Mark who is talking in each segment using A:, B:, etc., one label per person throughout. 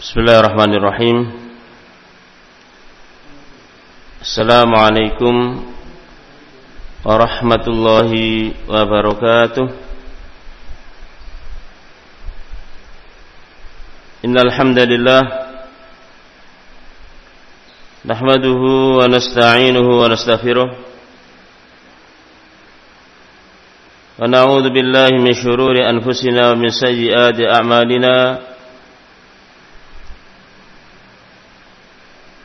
A: Bismillahirrahmanirrahim. Assalamualaikum Warahmatullahi wabarakatuh. Innalhamdalillah Nahmaduhu wa nasta'inuhu wa Wa billahi min anfusina wa min sayyiati a'malina.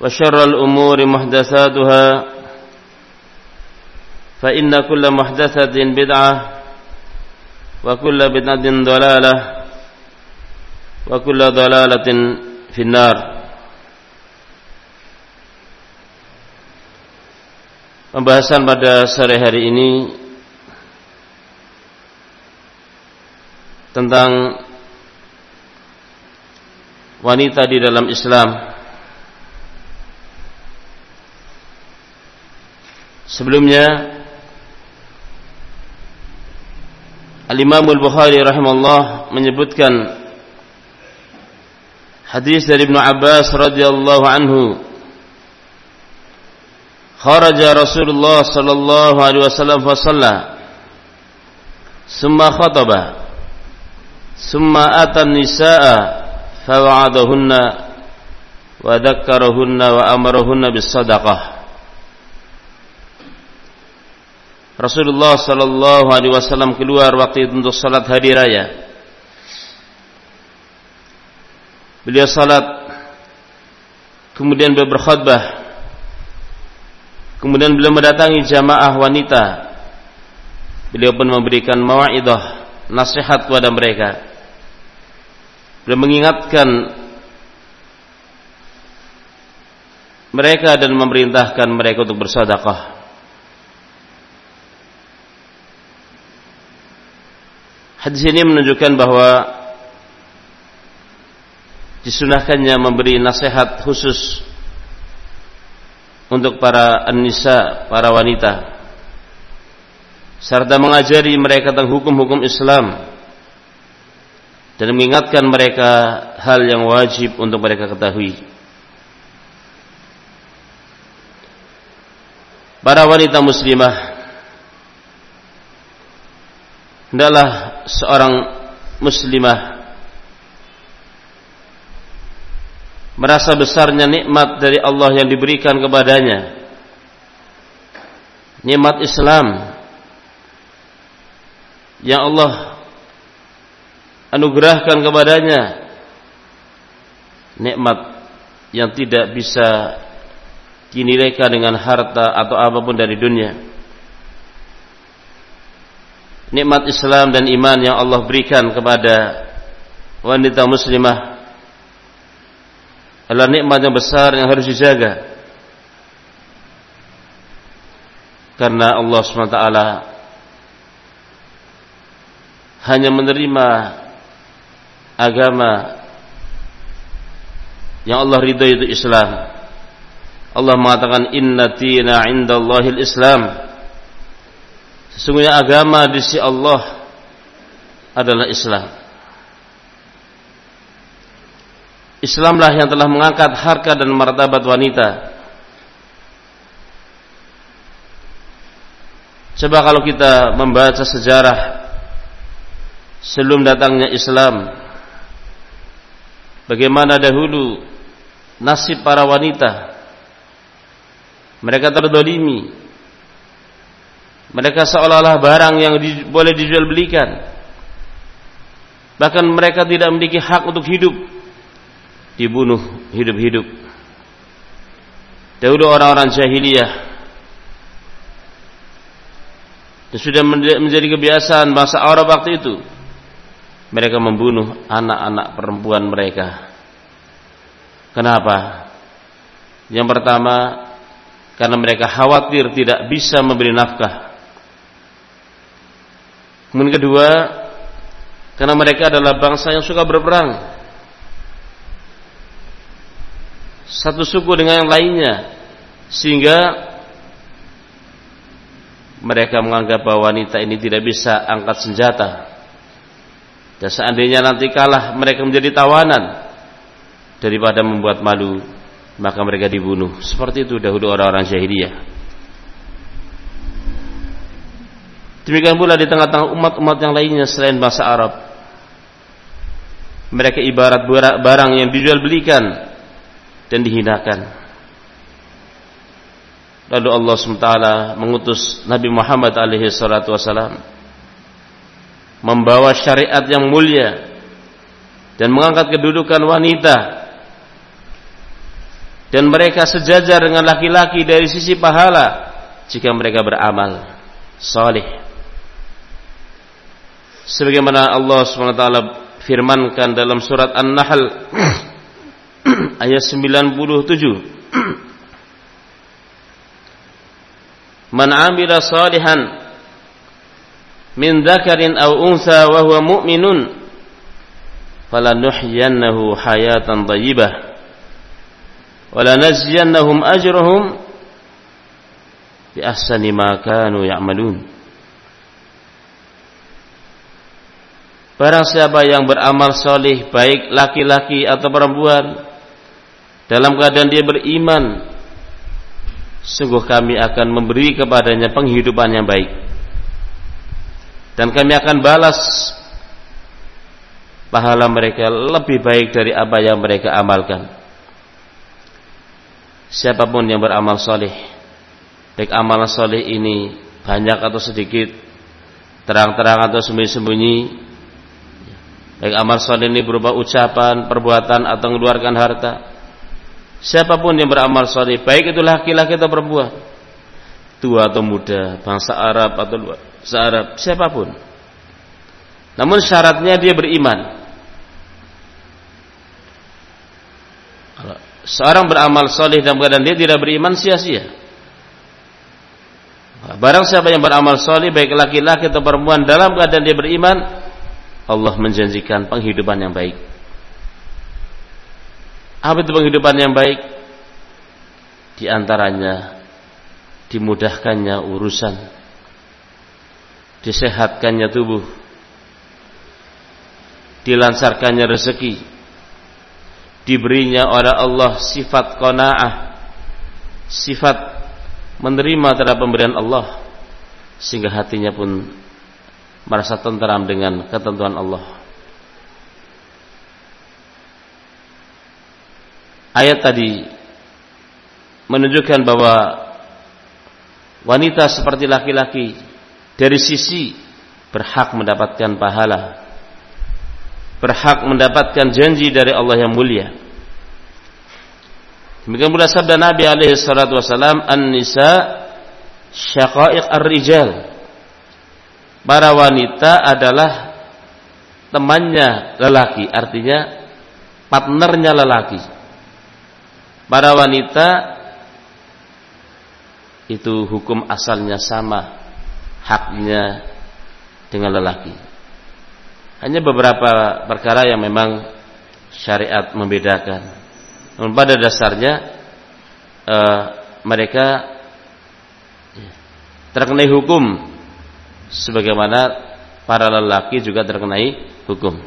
A: وشر الأمور محدثاتها فإن كل محدثة بدعة وكل بدعة ضلالة وكل ضلالة في النار Pembahasan pada sore hari ini tentang wanita di dalam Islam Sebelumnya Al-Imam Al-Bukhari rahimahullah menyebutkan hadis dari Ibnu Abbas radhiyallahu anhu Kharaja Rasulullah sallallahu alaihi wasallam fa shalla summa khataba summa ata an-nisaa fa wa'adahunna wa dzakkarahunna wa amarahunna bis sadaqah Rasulullah Sallallahu Alaihi Wasallam keluar waktu itu untuk salat hari raya. Beliau salat, kemudian beliau berkhutbah, kemudian beliau mendatangi jamaah wanita. Beliau pun memberikan mawaidah, nasihat kepada mereka. Beliau mengingatkan mereka dan memerintahkan mereka untuk bersedekah. Hadis ini menunjukkan bahwa disunahkannya memberi nasihat khusus untuk para anissa, para wanita serta mengajari mereka tentang hukum-hukum Islam dan mengingatkan mereka hal yang wajib untuk mereka ketahui. Para wanita muslimah hendaklah seorang muslimah merasa besarnya nikmat dari Allah yang diberikan kepadanya. Nikmat Islam yang Allah anugerahkan kepadanya. Nikmat yang tidak bisa dinilaikan dengan harta atau apa pun dari dunia nikmat Islam dan iman yang Allah berikan kepada wanita muslimah adalah nikmat yang besar yang harus dijaga karena Allah SWT hanya menerima agama yang Allah ridho itu Islam. Allah mengatakan inna tina indallahil Islam. Sesungguhnya agama di sisi Allah adalah Islam. Islamlah yang telah mengangkat harkat dan martabat wanita. Coba kalau kita membaca sejarah sebelum datangnya Islam, bagaimana dahulu nasib para wanita mereka terdolimi. Mereka seolah-olah barang yang di, boleh dijual belikan. Bahkan mereka tidak memiliki hak untuk hidup. Dibunuh hidup-hidup. Dahulu orang-orang jahiliyah. Dan sudah menjadi kebiasaan bangsa Arab waktu itu. Mereka membunuh anak-anak perempuan mereka. Kenapa? Yang pertama, karena mereka khawatir tidak bisa memberi nafkah. Kemudian kedua, karena mereka adalah bangsa yang suka berperang. Satu suku dengan yang lainnya, sehingga mereka menganggap bahwa wanita ini tidak bisa angkat senjata. Dan seandainya nanti kalah, mereka menjadi tawanan daripada membuat malu maka mereka dibunuh. Seperti itu dahulu orang-orang jahiliyah. Demikian pula di tengah-tengah umat-umat yang lainnya selain bahasa Arab. Mereka ibarat barang yang dijual belikan dan dihinakan. Lalu Allah SWT mengutus Nabi Muhammad alaihi salatu wasalam membawa syariat yang mulia dan mengangkat kedudukan wanita dan mereka sejajar dengan laki-laki dari sisi pahala jika mereka beramal saleh sebagaimana Allah SWT firmankan dalam surat An-Nahl ayat 97 Man amila salihan min dzakarin aw untha wa huwa mu'minun falanuhyiyannahu hayatan thayyibah wa lanajziyannahum ajrahum bi ahsani ma kanu ya'malun. Barang siapa yang beramal solih Baik laki-laki atau perempuan Dalam keadaan dia beriman Sungguh kami akan memberi kepadanya penghidupan yang baik. Dan kami akan balas Pahala mereka lebih baik dari apa yang mereka amalkan. Siapa pun yang beramal soleh baik amal soleh ini banyak atau sedikit terang-terang atau sembunyi-sembunyi baik amal soleh ini berupa ucapan, perbuatan atau mengeluarkan harta. Siapa pun yang beramal soleh baik itu laki-laki atau perempuan tua atau muda bangsa Arab atau bangsa Arab siapa pun. Namun syaratnya dia beriman. Seorang beramal soleh dalam keadaan dia tidak beriman sia-sia. Barang siapa yang beramal soleh baik laki-laki atau perempuan dalam keadaan dia beriman, Allah menjanjikan penghidupan yang baik. Apa itu penghidupan yang baik? Di antaranya dimudahkannya urusan, disehatkannya tubuh, dilancarkannya rezeki, diberinya oleh Allah sifat qanaah. Sifat menerima terhadap pemberian Allah. Sehingga hatinya pun merasa tenteram dengan ketentuan Allah ayat tadi menunjukkan bahwa wanita seperti laki-laki dari sisi berhak mendapatkan pahala berhak mendapatkan janji dari Allah yang mulia. Demikian pula sabda Nabi alaihi salatu "An-nisa syaqaiq ar-rijal." Para wanita adalah temannya lelaki, artinya partnernya lelaki. Para wanita itu hukum asalnya sama haknya dengan lelaki. Hanya beberapa perkara yang memang syariat membedakan. Namun pada dasarnya uh, mereka terkenai hukum sebagaimana para lelaki juga terkenai hukum.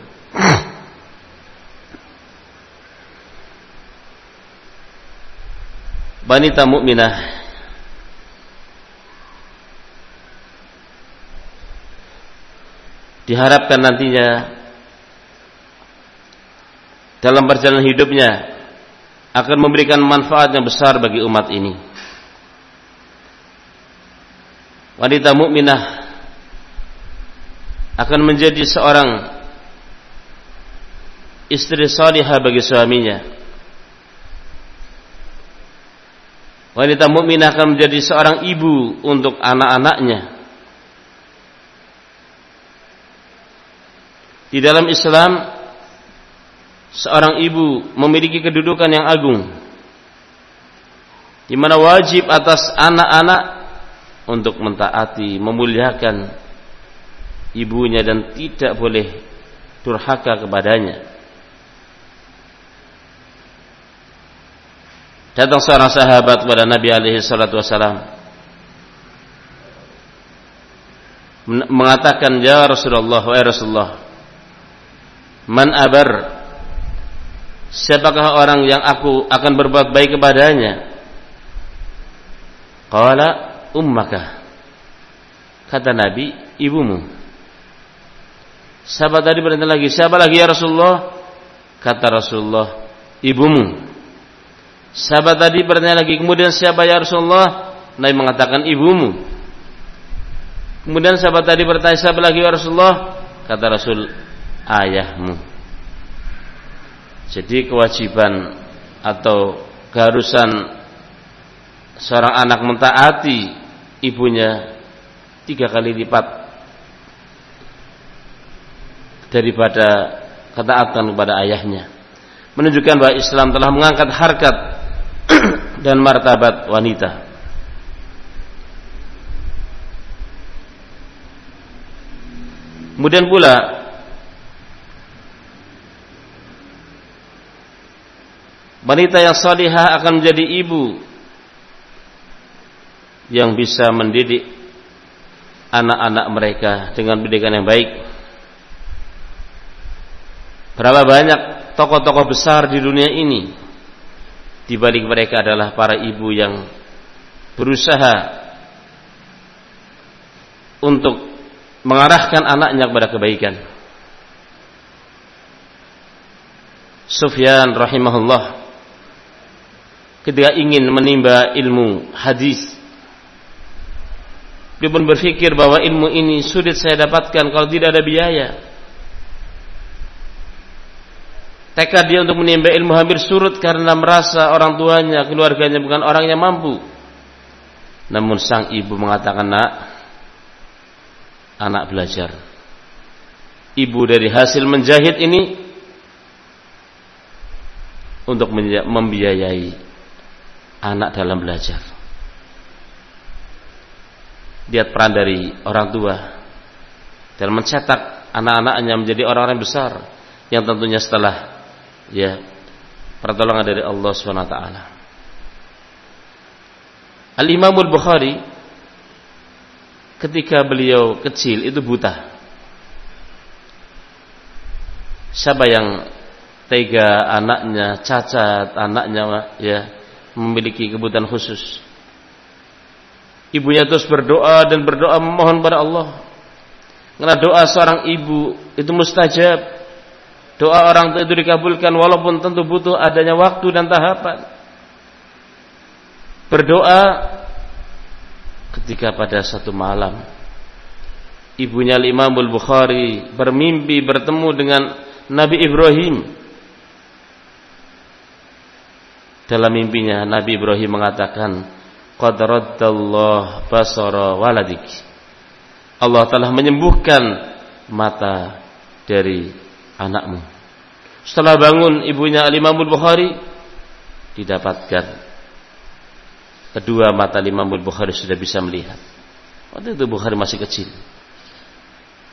A: Wanita mukminah diharapkan nantinya dalam perjalanan hidupnya akan memberikan manfaat yang besar bagi umat ini. Wanita mukminah akan menjadi seorang istri salihah bagi suaminya. Wanita mukminah akan menjadi seorang ibu untuk anak-anaknya. Di dalam Islam seorang ibu memiliki kedudukan yang agung di mana wajib atas anak-anak untuk mentaati, memuliakan ibunya dan tidak boleh durhaka kepadanya. Datang seorang sahabat kepada Nabi alaihi salatu wasalam mengatakan ya Rasulullah wa Rasulullah man abar? Siapakah orang yang aku akan berbuat baik kepadanya? Qala ummaka kata Nabi ibumu Siapa tadi bertanya lagi, siapa lagi ya Rasulullah? Kata Rasulullah, ibumu. Siapa tadi bertanya lagi, kemudian siapa ya Rasulullah? Nabi mengatakan ibumu. Kemudian siapa tadi bertanya siapa lagi ya Rasulullah? Kata Rasul, ayahmu. Jadi kewajiban atau keharusan seorang anak mentaati ibunya tiga kali lipat daripada ketaatan kepada ayahnya. Menunjukkan bahwa Islam telah mengangkat harkat dan martabat wanita. Kemudian pula wanita yang salihah akan menjadi ibu yang bisa mendidik anak-anak mereka dengan pendidikan yang baik Berapa banyak tokoh-tokoh besar di dunia ini di balik mereka adalah para ibu yang berusaha untuk mengarahkan anaknya kepada kebaikan. Sufyan rahimahullah ketika ingin menimba ilmu hadis dia pun berpikir bahwa ilmu ini sulit saya dapatkan kalau tidak ada biaya. Tekad dia untuk menimba ilmu hampir surut karena merasa orang tuanya, keluarganya bukan orang yang mampu. Namun sang ibu mengatakan, nak, anak belajar. Ibu dari hasil menjahit ini untuk membiayai anak dalam belajar. Lihat peran dari orang tua dalam mencetak anak-anaknya menjadi orang-orang besar yang tentunya setelah ya pertolongan dari Allah Swt. Al Imam Al Bukhari ketika beliau kecil itu buta. Siapa yang tega anaknya cacat, anaknya ya memiliki kebutuhan khusus. Ibunya terus berdoa dan berdoa memohon pada Allah. Karena doa seorang ibu itu mustajab Doa orang itu dikabulkan walaupun tentu butuh adanya waktu dan tahapan. Berdoa ketika pada satu malam ibunya Imam Bukhari bermimpi bertemu dengan Nabi Ibrahim. Dalam mimpinya Nabi Ibrahim mengatakan, "Qad basara waladik." Allah telah menyembuhkan mata dari anakmu. Setelah bangun ibunya Al-Imam Bukhari didapatkan kedua mata Imam Bukhari sudah bisa melihat. Waktu itu Bukhari masih kecil.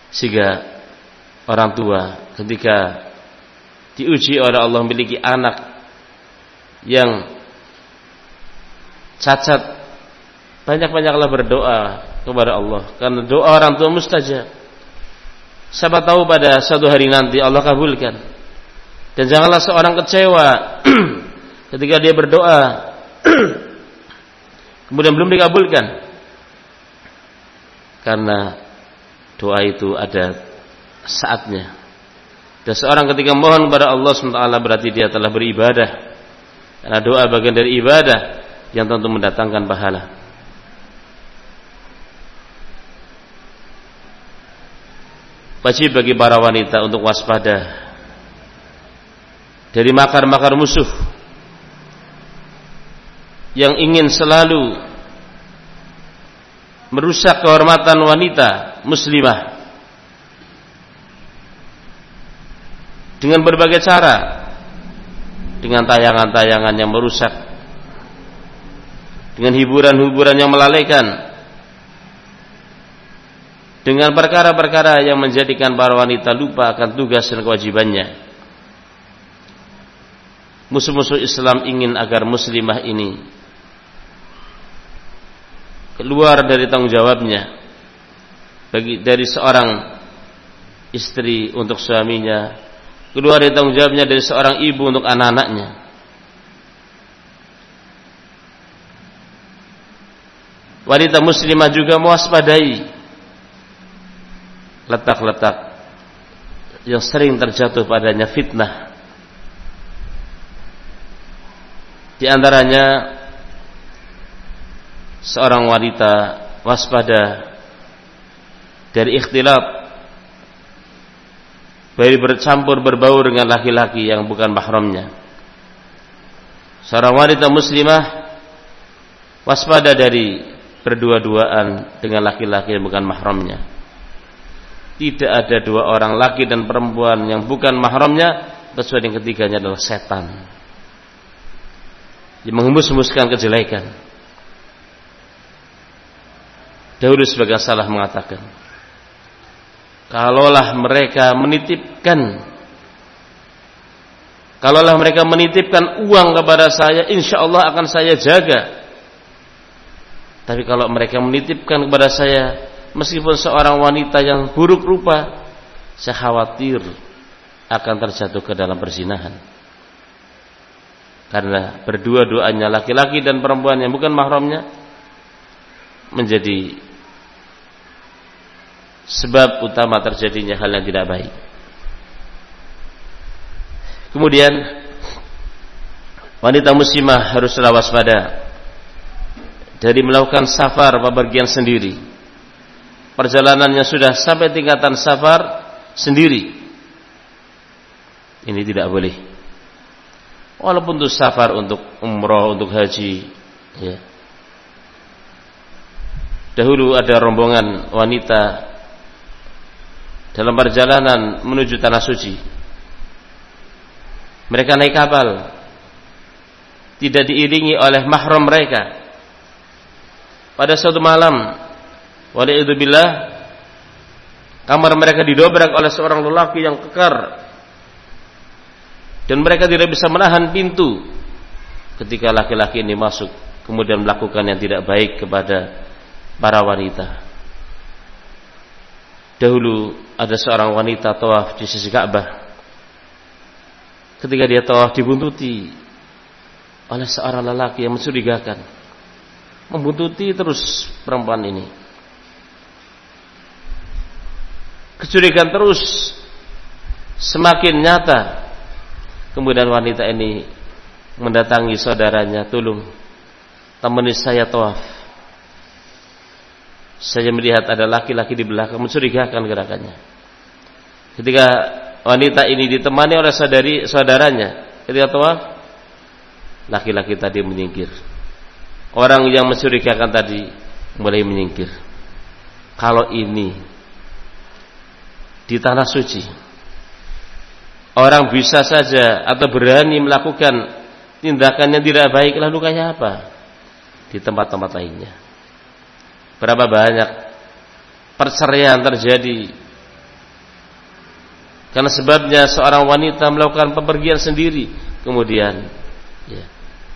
A: Sehingga orang tua ketika diuji oleh Allah memiliki anak yang cacat banyak-banyaklah berdoa kepada Allah karena doa orang tua mustajab. Siapa tahu pada suatu hari nanti Allah kabulkan. Dan janganlah seorang kecewa ketika dia berdoa kemudian belum dikabulkan. Karena doa itu ada saatnya. Dan seorang ketika mohon kepada Allah SWT berarti dia telah beribadah. Karena doa bagian dari ibadah yang tentu mendatangkan pahala. Wajib bagi para wanita untuk waspada dari makar-makar musuh. Yang ingin selalu merusak kehormatan wanita muslimah. Dengan berbagai cara. Dengan tayangan-tayangan yang merusak. Dengan hiburan-hiburan yang melalaikan. Dengan perkara-perkara yang menjadikan para wanita lupa akan tugas dan kewajibannya. Musuh-musuh Islam ingin agar muslimah ini keluar dari tanggung jawabnya bagi dari seorang istri untuk suaminya, keluar dari tanggung jawabnya dari seorang ibu untuk anak-anaknya. Wanita muslimah juga mewaspadai letak-letak yang sering terjatuh padanya fitnah. Di antaranya seorang wanita waspada dari ikhtilaf dari bercampur berbaur dengan laki-laki yang bukan mahramnya. Seorang wanita muslimah waspada dari berdua-duaan dengan laki-laki yang bukan mahramnya tidak ada dua orang laki dan perempuan yang bukan mahramnya kecuali yang ketiganya adalah setan yang menghembus-hembuskan kejelekan. Dahulu sebagai salah mengatakan kalaulah mereka menitipkan kalaulah mereka menitipkan uang kepada saya insya Allah akan saya jaga. Tapi kalau mereka menitipkan kepada saya meskipun seorang wanita yang buruk rupa saya khawatir akan terjatuh ke dalam perzinahan karena berdua-duanya laki-laki dan perempuan yang bukan mahramnya menjadi sebab utama terjadinya hal yang tidak baik kemudian wanita muslimah harus waspada dari melakukan safar bepergian sendiri perjalanannya sudah sampai tingkatan safar sendiri. Ini tidak boleh. Walaupun itu safar untuk umroh, untuk haji, ya. Dahulu ada rombongan wanita dalam perjalanan menuju tanah suci. Mereka naik kapal, tidak diiringi oleh mahram mereka. Pada suatu malam, Walaikumsalam. Kamar mereka didobrak oleh seorang lelaki yang kekar. Dan mereka tidak bisa menahan pintu ketika laki-laki ini masuk kemudian melakukan yang tidak baik kepada para wanita. Dahulu ada seorang wanita tawaf di sisi Ka'bah. Ketika dia tawaf dibuntuti oleh seorang lelaki yang mencurigakan. Membuntuti terus perempuan ini. kecurigaan terus semakin nyata. Kemudian wanita ini mendatangi saudaranya, tolong temani saya tawaf. Saya melihat ada laki-laki di belakang mencurigakan gerakannya. Ketika wanita ini ditemani oleh saudari saudaranya, ketika tawaf, laki-laki tadi menyingkir. Orang yang mencurigakan tadi mulai menyingkir. Kalau ini di tanah suci. Orang bisa saja atau berani melakukan tindakan yang tidak baik lalu kayak apa? Di tempat-tempat lainnya. Berapa banyak perceraian terjadi karena sebabnya seorang wanita melakukan pepergian sendiri kemudian ya,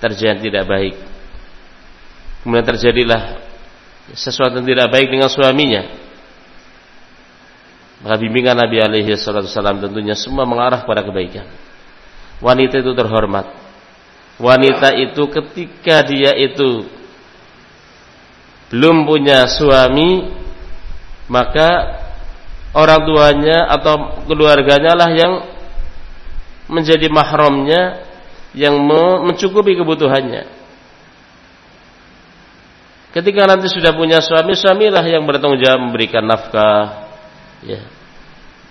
A: terjadi tidak baik. Kemudian terjadilah sesuatu yang tidak baik dengan suaminya. Maka bimbingan Nabi alaihi wasallam tentunya semua mengarah pada kebaikan. Wanita itu terhormat. Wanita itu ketika dia itu belum punya suami, maka orang tuanya atau keluarganya lah yang menjadi mahramnya yang mencukupi kebutuhannya. Ketika nanti sudah punya suami, suamilah yang bertanggung jawab memberikan nafkah, ya,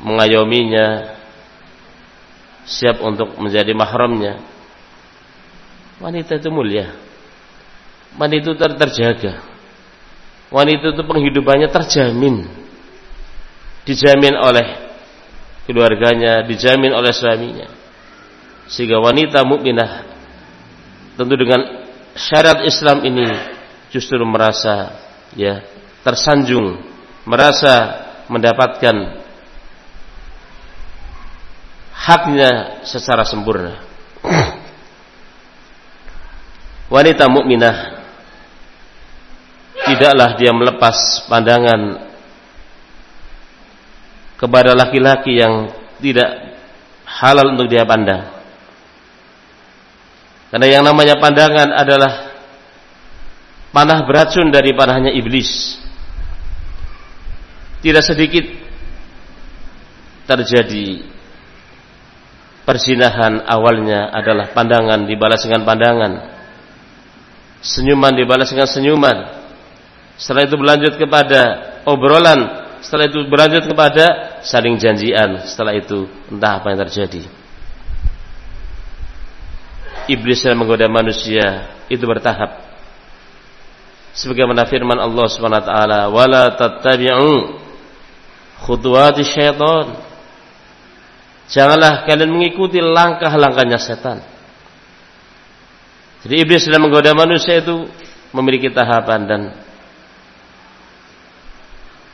A: mengayominya, siap untuk menjadi mahramnya. Wanita itu mulia. Wanita itu ter terjaga. Wanita itu penghidupannya terjamin. Dijamin oleh keluarganya, dijamin oleh suaminya sehingga wanita mukminah tentu dengan syarat Islam ini justru merasa ya tersanjung, merasa mendapatkan haknya secara sempurna. Wanita mukminah tidaklah dia melepas pandangan kepada laki-laki yang tidak halal untuk dia pandang. Karena yang namanya pandangan adalah panah beracun dari panahnya iblis. Tidak sedikit terjadi persinahan awalnya adalah pandangan dibalas dengan pandangan. Senyuman dibalas dengan senyuman. Setelah itu berlanjut kepada obrolan. Setelah itu berlanjut kepada saling janjian. Setelah itu entah apa yang terjadi iblis yang menggoda manusia itu bertahap. Sebagaimana firman Allah Subhanahu wa taala, "Wala tattabi'u khutuwati syaitan." Janganlah kalian mengikuti langkah-langkahnya setan. Jadi iblis dalam menggoda manusia itu memiliki tahapan dan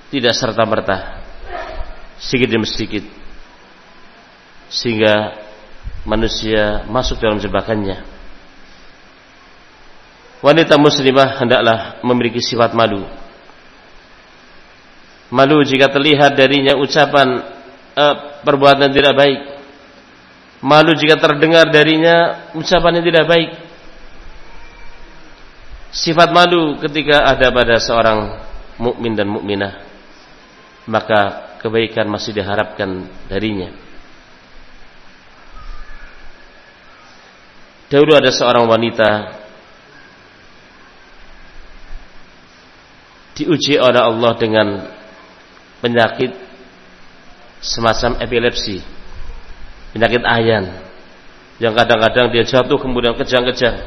A: tidak serta-merta sedikit demi sedikit sehingga manusia masuk dalam jebakannya. Wanita muslimah hendaklah memiliki sifat malu. Malu jika terlihat darinya ucapan eh, perbuatan tidak baik. Malu jika terdengar darinya ucapan yang tidak baik. Sifat malu ketika ada pada seorang mukmin dan mukminah, maka kebaikan masih diharapkan darinya. Dahulu ada seorang wanita diuji oleh Allah dengan penyakit semacam epilepsi, penyakit ayan, yang kadang-kadang dia jatuh kemudian kejang-kejang.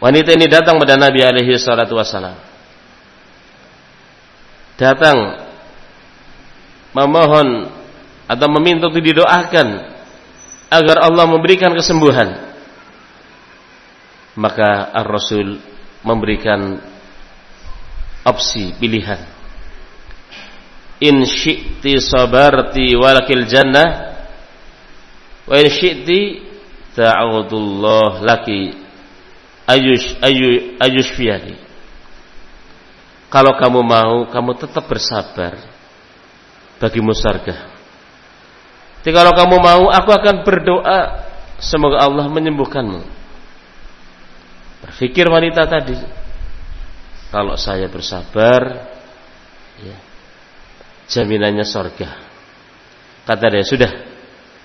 A: Wanita ini datang pada Nabi alaihi salatu wasalam. Datang memohon atau meminta untuk didoakan agar Allah memberikan kesembuhan maka Ar-Rasul memberikan opsi pilihan in syi'ti sabarti walakil jannah wa in syi'ti ta'awudullah laki ayush ayu ayush fiyani kalau kamu mau kamu tetap bersabar bagimu surga jadi kalau kamu mau, aku akan berdoa semoga Allah menyembuhkanmu. Berpikir wanita tadi, kalau saya bersabar, jaminannya sorga. Kata dia, sudah.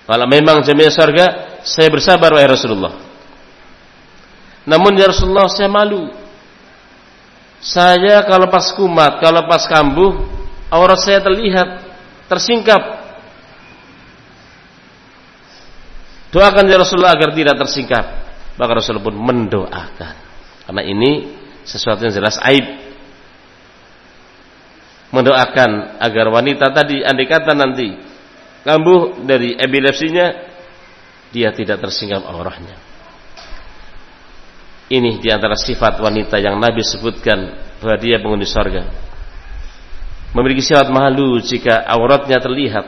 A: Kalau memang jaminan sorga, saya bersabar wahai Rasulullah. Namun ya Rasulullah, saya malu. Saya kalau pas kumat, kalau pas kambuh, aurat saya terlihat, tersingkap Doakan ya Rasulullah agar tidak tersingkap. Maka Rasulullah pun mendoakan. Karena ini sesuatu yang jelas aib. Mendoakan agar wanita tadi andai kata nanti kambuh dari epilepsinya dia tidak tersingkap aurahnya. Ini di antara sifat wanita yang Nabi sebutkan bahwa dia penghuni sorga. Memiliki sifat malu jika auratnya terlihat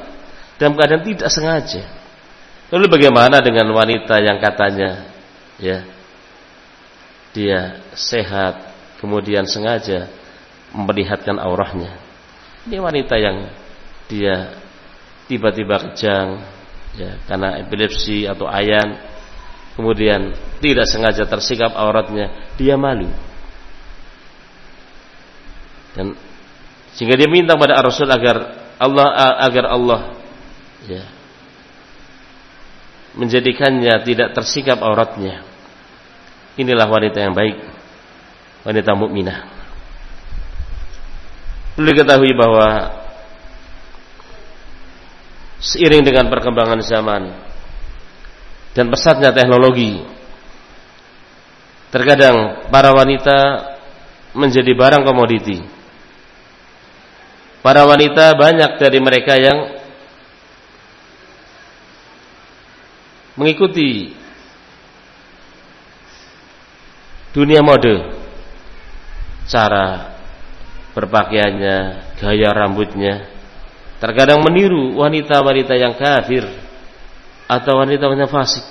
A: dalam keadaan tidak sengaja. Lalu bagaimana dengan wanita yang katanya ya dia sehat kemudian sengaja memperlihatkan aurahnya ini wanita yang dia tiba-tiba kejang ya karena epilepsi atau ayan kemudian tidak sengaja tersikap auratnya dia malu. Dan sehingga dia minta pada Rasul agar Allah agar Allah ya menjadikannya tidak tersikap auratnya. Inilah wanita yang baik wanita mukminah perlu diketahui bahwa seiring dengan perkembangan zaman dan pesatnya teknologi terkadang para wanita menjadi barang komoditi. Para wanita banyak dari mereka yang mengikuti dunia mode cara berpakaiannya gaya rambutnya terkadang meniru wanita-wanita yang kafir atau wanita-wanita fasik.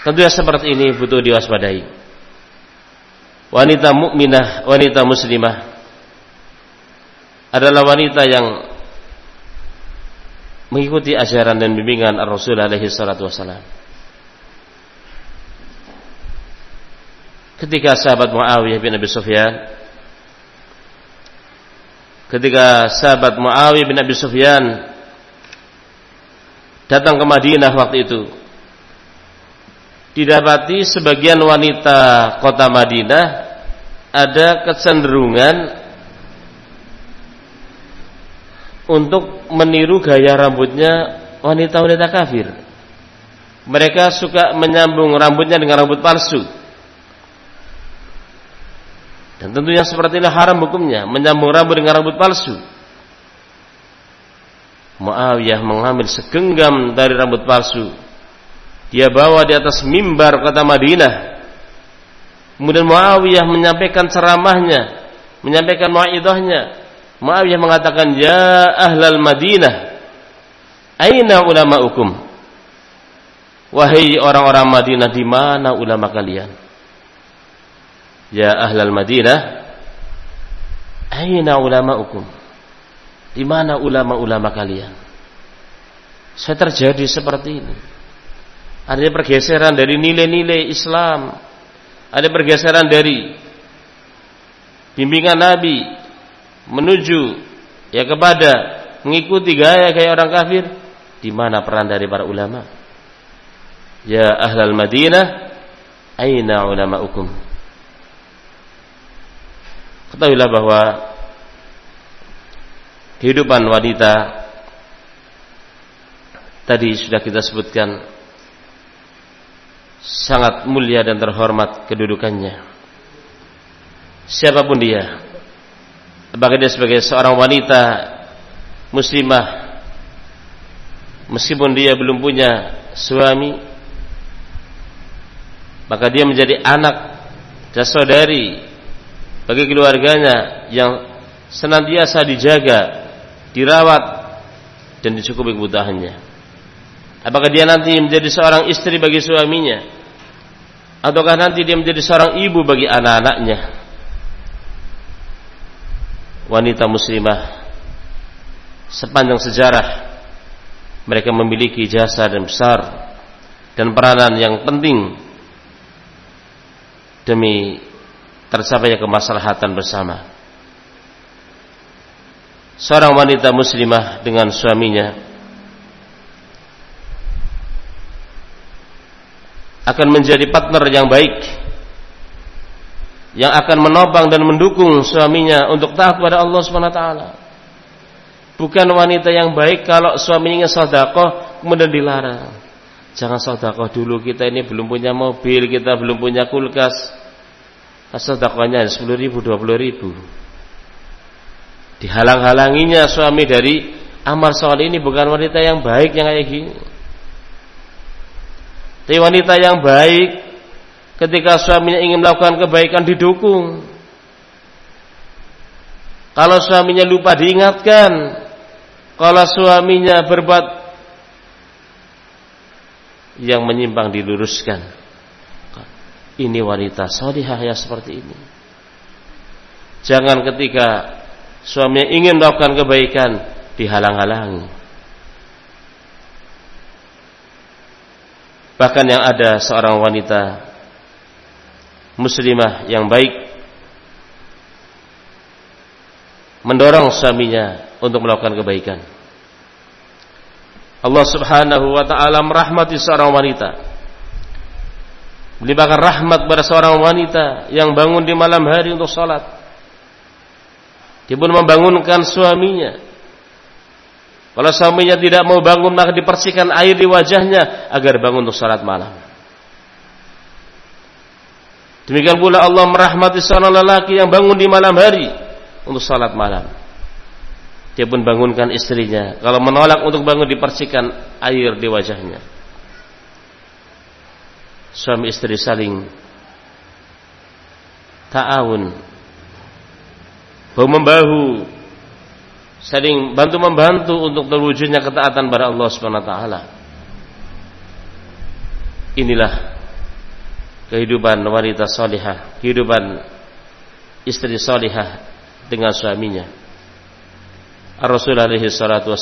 A: Tentunya seperti ini butuh diwaspadai. Wanita mukminah, wanita muslimah adalah wanita yang mengikuti ajaran dan bimbingan Rasul alaihi wasalam. Ketika sahabat Muawiyah bin Abi Sufyan ketika sahabat Muawiyah bin Abi Sufyan datang ke Madinah waktu itu didapati sebagian wanita kota Madinah ada kecenderungan untuk meniru gaya rambutnya wanita-wanita kafir. Mereka suka menyambung rambutnya dengan rambut palsu. Dan tentunya seperti ini haram hukumnya, menyambung rambut dengan rambut palsu. Muawiyah mengambil segenggam dari rambut palsu. Dia bawa di atas mimbar kota Madinah. Kemudian Muawiyah menyampaikan ceramahnya, menyampaikan muaidahnya. Muawiyah mengatakan, "Ya ahlal Madinah, aina ulamaukum?" Wahai orang-orang Madinah, di mana ulama kalian? Ya ahlal Madinah, aina ulamaukum? Di mana ulama-ulama kalian? Saya terjadi seperti ini. Ada pergeseran dari nilai-nilai Islam. Ada pergeseran dari bimbingan Nabi menuju ya kepada mengikuti gaya-gaya orang kafir. Di mana peran dari para ulama? Ya ahlal Madinah, aina ulamaukum? Ketahuilah bahwa kehidupan wanita tadi sudah kita sebutkan sangat mulia dan terhormat kedudukannya. Siapa pun dia, apakah dia sebagai seorang wanita muslimah, meskipun dia belum punya suami, maka dia menjadi anak dan saudari bagi keluarganya yang senantiasa dijaga dirawat dan dicukupi kebutuhannya. Apakah dia nanti menjadi seorang istri bagi suaminya? Ataukah nanti dia menjadi seorang ibu bagi anak-anaknya? Wanita muslimah sepanjang sejarah mereka memiliki jasa dan besar dan peranan yang penting demi tercapainya kemaslahatan bersama seorang wanita muslimah dengan suaminya akan menjadi partner yang baik yang akan menopang dan mendukung suaminya untuk taat kepada Allah Subhanahu wa taala. Bukan wanita yang baik kalau suaminya sedekah kemudian dilarang. Jangan sedekah dulu kita ini belum punya mobil, kita belum punya kulkas. Sedekahnya 10 ribu, 20 ribu dihalang-halanginya suami dari amal soleh ini bukan wanita yang baik yang kayak gini. Tapi wanita yang baik ketika suaminya ingin melakukan kebaikan didukung. Kalau suaminya lupa diingatkan. Kalau suaminya berbuat yang menyimpang diluruskan. Ini wanita salihah yang seperti ini. Jangan ketika suaminya ingin melakukan kebaikan dihalang-halangi. Bahkan yang ada seorang wanita muslimah yang baik mendorong suaminya untuk melakukan kebaikan. Allah Subhanahu wa taala merahmati seorang wanita. Melimpahkan rahmat pada seorang wanita yang bangun di malam hari untuk salat. Dia pun membangunkan suaminya. Kalau suaminya tidak mau bangun maka dipersihkan air di wajahnya agar bangun untuk salat malam. Demikian pula Allah merahmati seorang lelaki yang bangun di malam hari untuk salat malam. Dia pun bangunkan istrinya. Kalau menolak untuk bangun dipersihkan air di wajahnya. Suami istri saling ta'awun. Bahu membahu. Saling bantu membantu untuk terwujudnya ketaatan pada Allah Subhanahu wa taala. Inilah kehidupan wanita salihah, kehidupan istri salihah dengan suaminya. Rasul alaihi salatu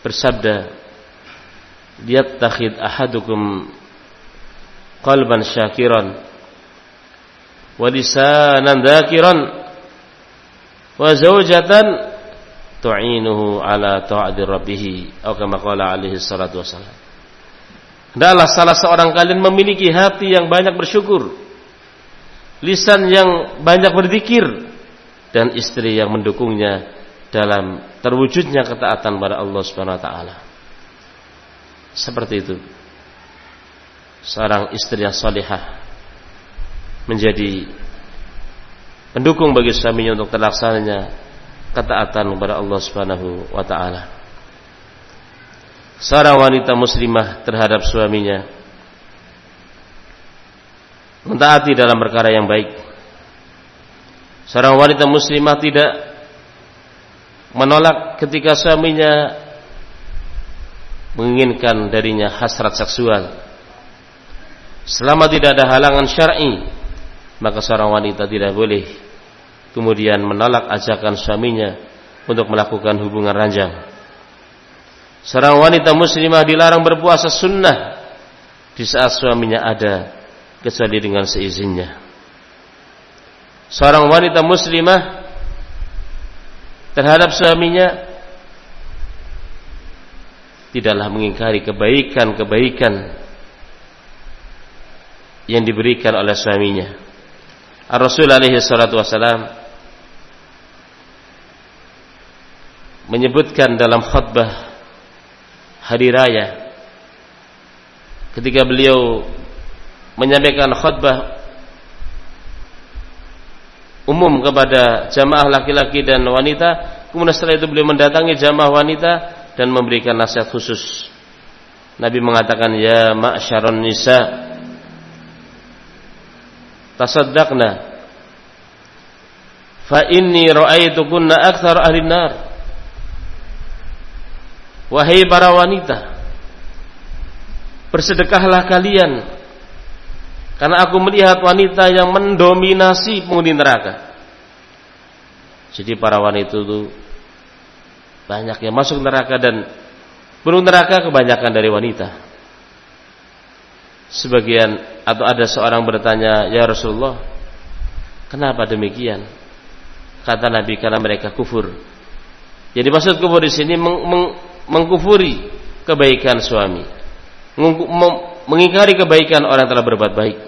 A: bersabda, "Yattakhid ahadukum qalban syakiran wa lisanan dzakiran wa zawjatan tu'inuhu ala ta'ati rabbih." Atau kama qala alaihi salatu wasalam. Hendaklah salah seorang kalian memiliki hati yang banyak bersyukur lisan yang banyak berzikir dan istri yang mendukungnya dalam terwujudnya ketaatan pada Allah Subhanahu wa taala. Seperti itu. Seorang istri yang salihah menjadi pendukung bagi suaminya untuk terlaksananya ketaatan kepada Allah Subhanahu wa taala. Seorang wanita muslimah terhadap suaminya mentaati dalam perkara yang baik. Seorang wanita muslimah tidak menolak ketika suaminya menginginkan darinya hasrat seksual. Selama tidak ada halangan syar'i, maka seorang wanita tidak boleh kemudian menolak ajakan suaminya untuk melakukan hubungan ranjang. Seorang wanita muslimah dilarang berpuasa sunnah di saat suaminya ada kecuali dengan seizinnya. Seorang wanita muslimah terhadap suaminya tidaklah mengingkari kebaikan-kebaikan yang diberikan oleh suaminya. Ar-Rasul alaihi salatu wasalam menyebutkan dalam khutbah hari raya ketika beliau menyampaikan khutbah umum kepada jamaah laki-laki dan wanita kemudian setelah itu beliau mendatangi jamaah wanita dan memberikan nasihat khusus Nabi mengatakan ya ma'syaron nisa tasaddaqna fa inni ra'aitukunna akthar ahli nar wahai para wanita bersedekahlah kalian karena aku melihat wanita yang mendominasi penghuni neraka. Jadi para wanita itu banyak yang masuk neraka dan penghuni neraka kebanyakan dari wanita. Sebagian atau ada seorang bertanya, "Ya Rasulullah, kenapa demikian?" Kata Nabi, "Karena mereka kufur." Jadi maksud kufur di sini meng meng mengkufuri kebaikan suami, mengingkari kebaikan orang telah berbuat baik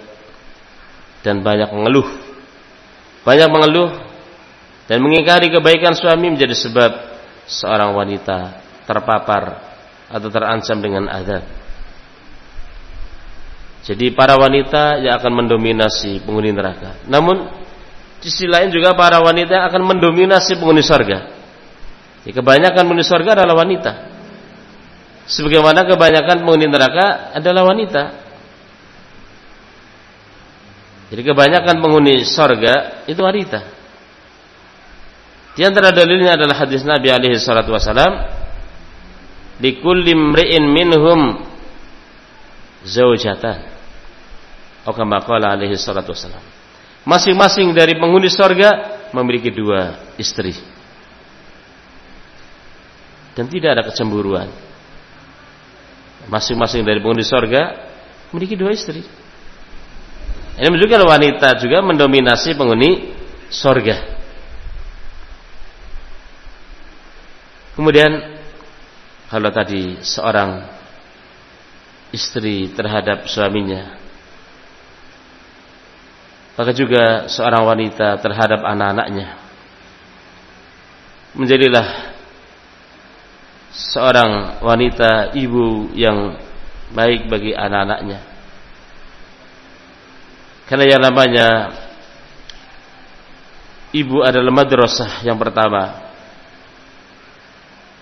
A: dan banyak mengeluh banyak mengeluh dan mengingkari kebaikan suami menjadi sebab seorang wanita terpapar atau terancam dengan azab. Jadi para wanita yang akan mendominasi penghuni neraka. Namun di sisi lain juga para wanita yang akan mendominasi penghuni surga. Ya, kebanyakan penghuni surga adalah wanita. Sebagaimana kebanyakan penghuni neraka adalah wanita. Jadi kebanyakan penghuni sorga itu wanita. Di antara dalilnya adalah hadis Nabi alaihi salatu wasalam likulli imri'in minhum zaujatan atau kama qala alaihi salatu wasalam masing-masing dari penghuni sorga memiliki dua istri. Dan tidak ada kecemburuan. Masing-masing dari penghuni sorga memiliki dua istri. Ini menunjukkan wanita juga mendominasi penghuni sorga kemudian kalau tadi seorang istri terhadap suaminya maka juga seorang wanita terhadap anak-anaknya menjadilah seorang wanita ibu yang baik bagi anak-anaknya. Karena yang namanya ibu adalah madrasah yang pertama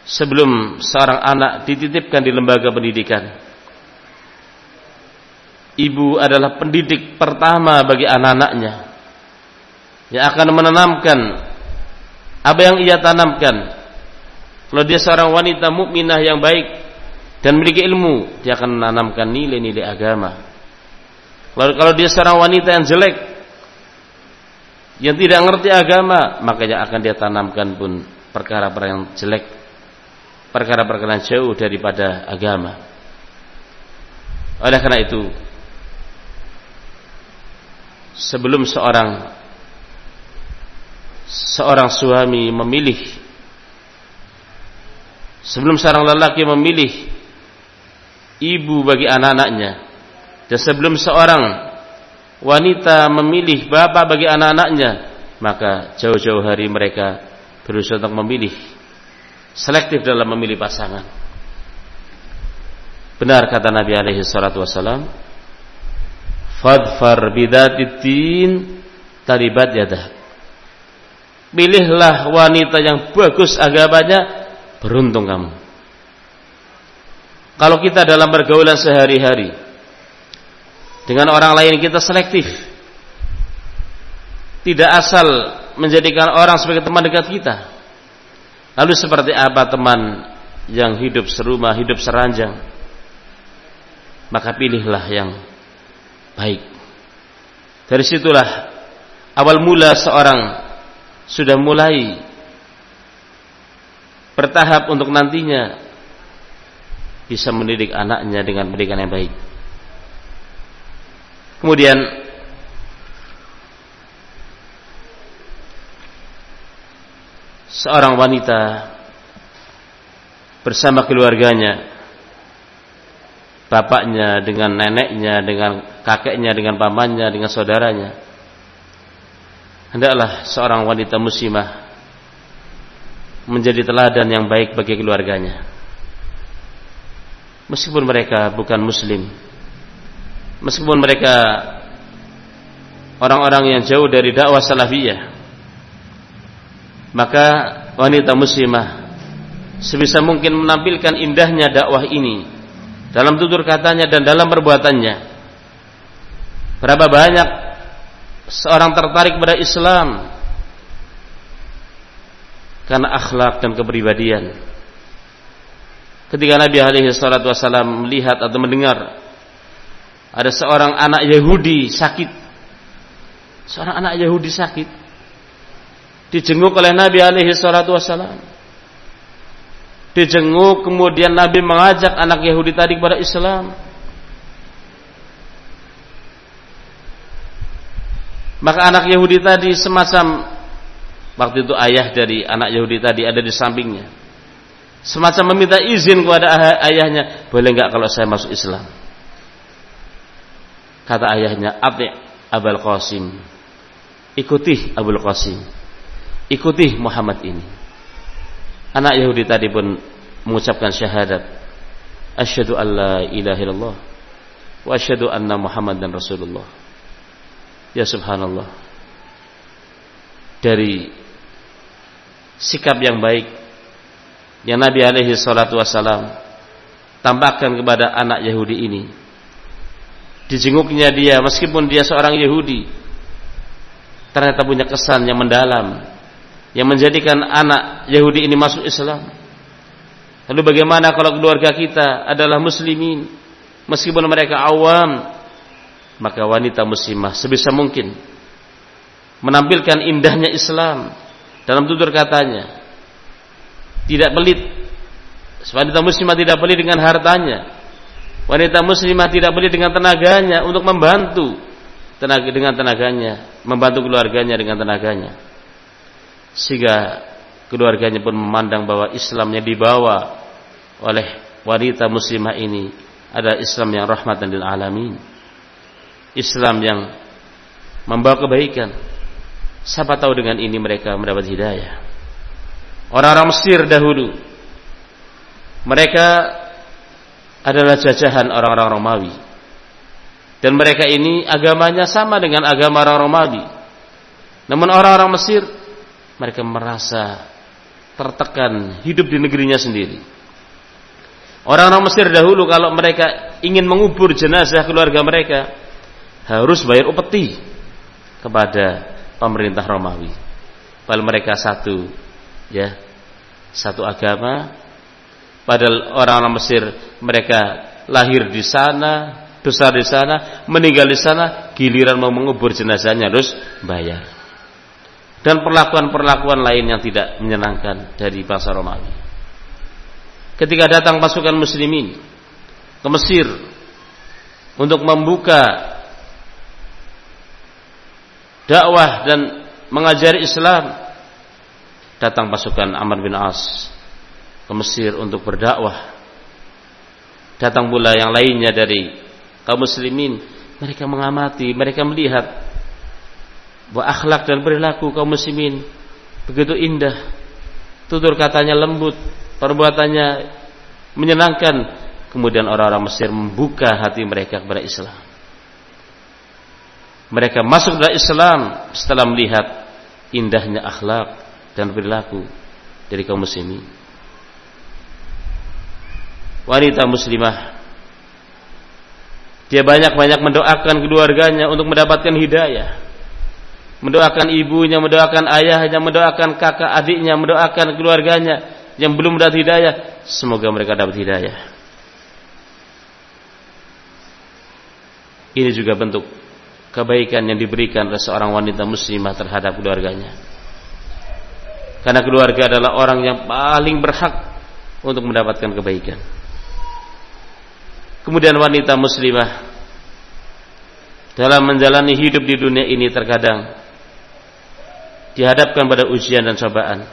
A: sebelum seorang anak dititipkan di lembaga pendidikan. Ibu adalah pendidik pertama bagi anak-anaknya yang akan menanamkan apa yang ia tanamkan. Kalau dia seorang wanita mukminah yang baik dan memiliki ilmu, dia akan menanamkan nilai-nilai agama. Lalu kalau dia seorang wanita yang jelek, yang tidak mengerti agama, makanya akan dia tanamkan pun perkara-perkara yang jelek perkara-perkara jauh daripada agama. Oleh karena itu, sebelum seorang seorang suami memilih sebelum seorang lelaki memilih ibu bagi anak-anaknya dan sebelum seorang wanita memilih bapak bagi anak-anaknya maka jauh-jauh hari mereka berusaha untuk memilih selektif dalam memilih pasangan. Benar kata Nabi alaihi salatu wasalam, "Fadfar bidatiddin taribat yadah." Pilihlah wanita yang bagus agamanya, beruntung kamu. Kalau kita dalam pergaulan sehari-hari dengan orang lain kita selektif. Tidak asal menjadikan orang sebagai teman dekat kita Lalu seperti apa teman yang hidup serumah, hidup seranjang? Maka pilihlah yang baik. Dari situlah awal mula seorang sudah mulai bertahap untuk nantinya bisa mendidik anaknya dengan pendidikan yang baik. Kemudian seorang wanita bersama keluarganya bapaknya dengan neneknya dengan kakeknya dengan pamannya dengan saudaranya. Hendaklah seorang wanita muslimah menjadi teladan yang baik bagi keluarganya. Meskipun mereka bukan muslim meskipun mereka orang-orang yang jauh dari dakwah salafiyah maka wanita muslimah sebisa mungkin menampilkan indahnya dakwah ini dalam tutur katanya dan dalam perbuatannya. Berapa banyak seorang tertarik pada Islam karena akhlak dan kepribadian. Ketika Nabi alaihi salatu wasallam melihat atau mendengar ada seorang anak Yahudi sakit. Seorang anak Yahudi sakit dijenguk oleh Nabi alaihi salatu wasalam. Dijenguk kemudian Nabi mengajak anak Yahudi tadi kepada Islam. Maka anak Yahudi tadi semacam waktu itu ayah dari anak Yahudi tadi ada di sampingnya. Semacam meminta izin kepada ayahnya, boleh enggak kalau saya masuk Islam? Kata ayahnya, "Ati Abul Qasim." Ikuti Abul Qasim ikuti Muhammad ini. Anak Yahudi tadi pun mengucapkan syahadat. Asyhadu an la ilaha illallah wa asyhadu anna Muhammadan Rasulullah. Ya subhanallah. Dari sikap yang baik yang Nabi alaihi salatu wasalam tampakkan kepada anak Yahudi ini. Dijenguknya dia meskipun dia seorang Yahudi ternyata punya kesan yang mendalam yang menjadikan anak Yahudi ini masuk Islam. Lalu bagaimana kalau keluarga kita adalah muslimin? Meskipun mereka awam maka wanita muslimah sebisa mungkin menampilkan indahnya Islam. Dalam tutur katanya tidak pelit. Wanita muslimah tidak pelit dengan hartanya. Wanita muslimah tidak pelit dengan tenaganya untuk membantu tenaga dengan tenaganya membantu keluarganya dengan tenaganya sehingga keluarganya pun memandang bahwa Islam yang dibawa oleh wanita muslimah ini adalah Islam yang rahmatan lil alamin. Islam yang membawa kebaikan. Siapa tahu dengan ini mereka mendapat hidayah. Orang-orang Mesir dahulu mereka adalah jajahan orang-orang Romawi. Dan mereka ini agamanya sama dengan agama orang Romawi. Namun orang-orang Mesir mereka merasa tertekan hidup di negerinya sendiri. Orang-orang Mesir dahulu kalau mereka ingin mengubur jenazah keluarga mereka harus bayar upeti kepada pemerintah Romawi. Padahal mereka satu ya, satu agama. Padahal orang-orang Mesir mereka lahir di sana, besar di sana, meninggal di sana, giliran mau mengubur jenazahnya harus bayar dan perlakuan-perlakuan lain yang tidak menyenangkan dari bangsa Romawi. Ketika datang pasukan muslimin ke Mesir untuk membuka dakwah dan mengajari Islam, datang pasukan Amr bin As ke Mesir untuk berdakwah. Datang pula yang lainnya dari kaum muslimin, mereka mengamati, mereka melihat bahwa akhlak dan perilaku kaum muslimin begitu indah. Tutur katanya lembut, perbuatannya menyenangkan. Kemudian orang-orang Mesir membuka hati mereka kepada Islam. Mereka masuk dalam Islam setelah melihat indahnya akhlak dan perilaku dari kaum muslimin. Wanita muslimah dia banyak-banyak mendoakan keluarganya untuk mendapatkan hidayah mendoakan ibunya, mendoakan ayahnya, mendoakan kakak adiknya, mendoakan keluarganya yang belum mendapat hidayah, semoga mereka dapat hidayah. Ini juga bentuk kebaikan yang diberikan oleh seorang wanita muslimah terhadap keluarganya. Karena keluarga adalah orang yang paling berhak untuk mendapatkan kebaikan. Kemudian wanita muslimah dalam menjalani hidup di dunia ini terkadang dihadapkan pada ujian dan cobaan.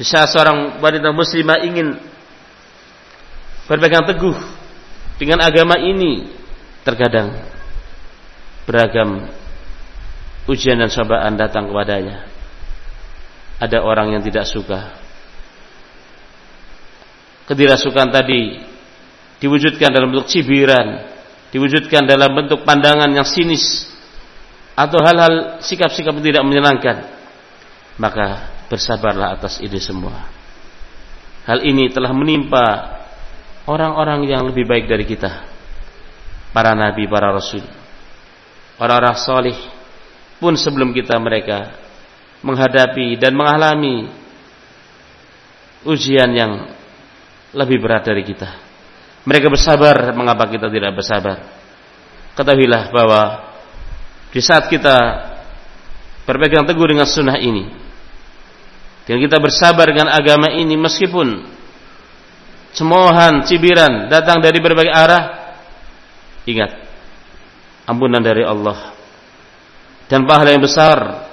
A: Di saat seorang wanita muslimah ingin berpegang teguh dengan agama ini, terkadang beragam ujian dan cobaan datang kepadanya. Ada orang yang tidak suka. Ketidaksukaan tadi diwujudkan dalam bentuk cibiran, diwujudkan dalam bentuk pandangan yang sinis, atau hal-hal sikap-sikap tidak menyenangkan maka bersabarlah atas ini semua. Hal ini telah menimpa orang-orang yang lebih baik dari kita para nabi, para rasul orang-orang solih pun sebelum kita mereka menghadapi dan mengalami ujian yang lebih berat dari kita. Mereka bersabar mengapa kita tidak bersabar? Ketahuilah bahwa di saat kita berpegang teguh dengan sunnah ini dan kita bersabar dengan agama ini meskipun cemoohan, cibiran datang dari berbagai arah ingat ampunan dari Allah dan pahala yang besar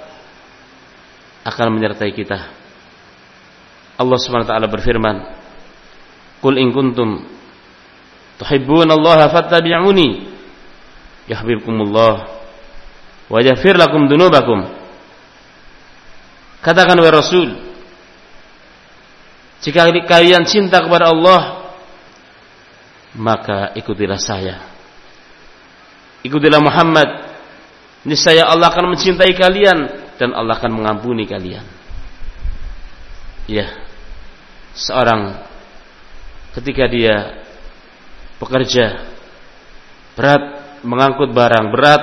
A: akan menyertai kita. Allah Subhanahu wa taala berfirman Qul in kuntum tuhibbunallaha fattabi'uni yahbibkumullah wa yaghfir lakum dunubakum. Katakan wahai Rasul, jika kalian cinta kepada Allah, maka ikutilah saya. Ikutilah Muhammad. Niscaya Allah akan mencintai kalian dan Allah akan mengampuni kalian. Ya. Seorang ketika dia bekerja berat mengangkut barang, berat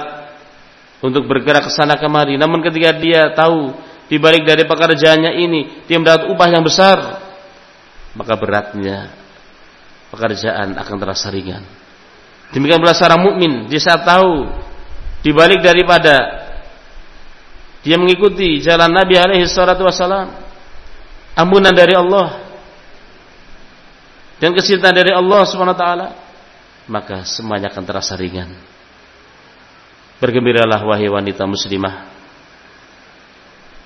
A: untuk bergerak ke sana kemari. Namun ketika dia tahu di balik dari pekerjaannya ini dia mendapat upah yang besar, maka beratnya pekerjaan akan terasa ringan. Demikian pula seorang mukmin dia saat tahu dibalik daripada dia mengikuti jalan Nabi alaihi salatu ampunan dari Allah dan kesintaan dari Allah Subhanahu wa taala maka semuanya akan terasa ringan. Bergembiralah wahai wanita muslimah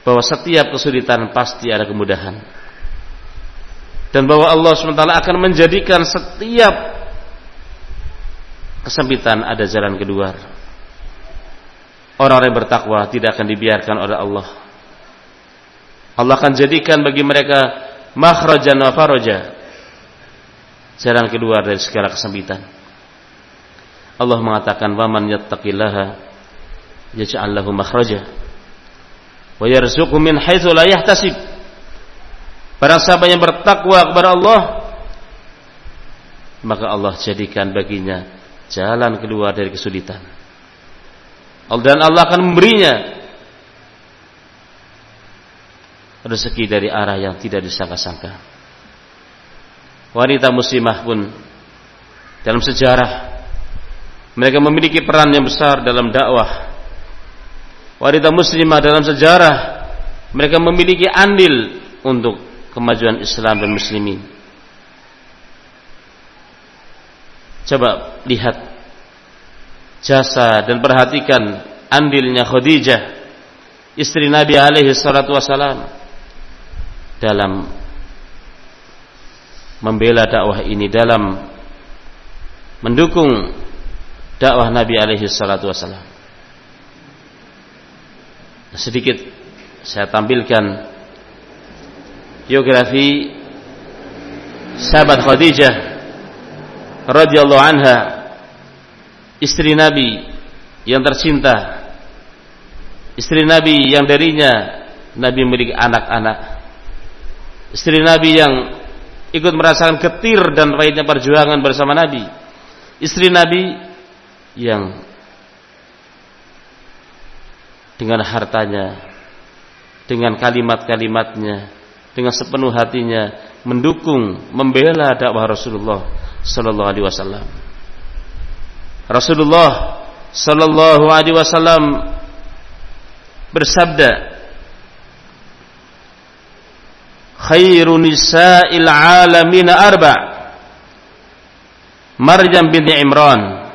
A: bahwa setiap kesulitan pasti ada kemudahan. Dan bahwa Allah SWT akan menjadikan setiap kesempitan ada jalan kedua. Orang-orang yang bertakwa tidak akan dibiarkan oleh Allah. Allah akan jadikan bagi mereka makhrajan wa faraja. Jalan kedua dari segala kesempitan. Allah mengatakan waman yattaqillaha yaj'al lahu makhraja wa yarzuqhu min haitsu la yahtasib. Para sahabat yang bertakwa kepada Allah maka Allah jadikan baginya jalan keluar dari kesulitan. Dan Allah akan memberinya rezeki dari arah yang tidak disangka-sangka. Wanita muslimah pun dalam sejarah mereka memiliki peran yang besar dalam dakwah. Wanita muslimah dalam sejarah mereka memiliki andil untuk kemajuan Islam dan muslimin. Coba lihat jasa dan perhatikan andilnya Khadijah istri Nabi alaihi salatu wasalam dalam membela dakwah ini dalam mendukung dakwah Nabi alaihi salatu wasallam. Sedikit saya tampilkan biografi sahabat Khadijah radhiyallahu anha istri Nabi yang tercinta istri Nabi yang darinya Nabi memiliki anak-anak istri Nabi yang ikut merasakan getir dan pahitnya perjuangan bersama Nabi istri Nabi yang dengan hartanya, dengan kalimat-kalimatnya, dengan sepenuh hatinya mendukung, membela dakwah Rasulullah sallallahu alaihi wasallam. Rasulullah sallallahu alaihi wasallam bersabda Khairu nisa'il alamin arba' Maryam binti Imran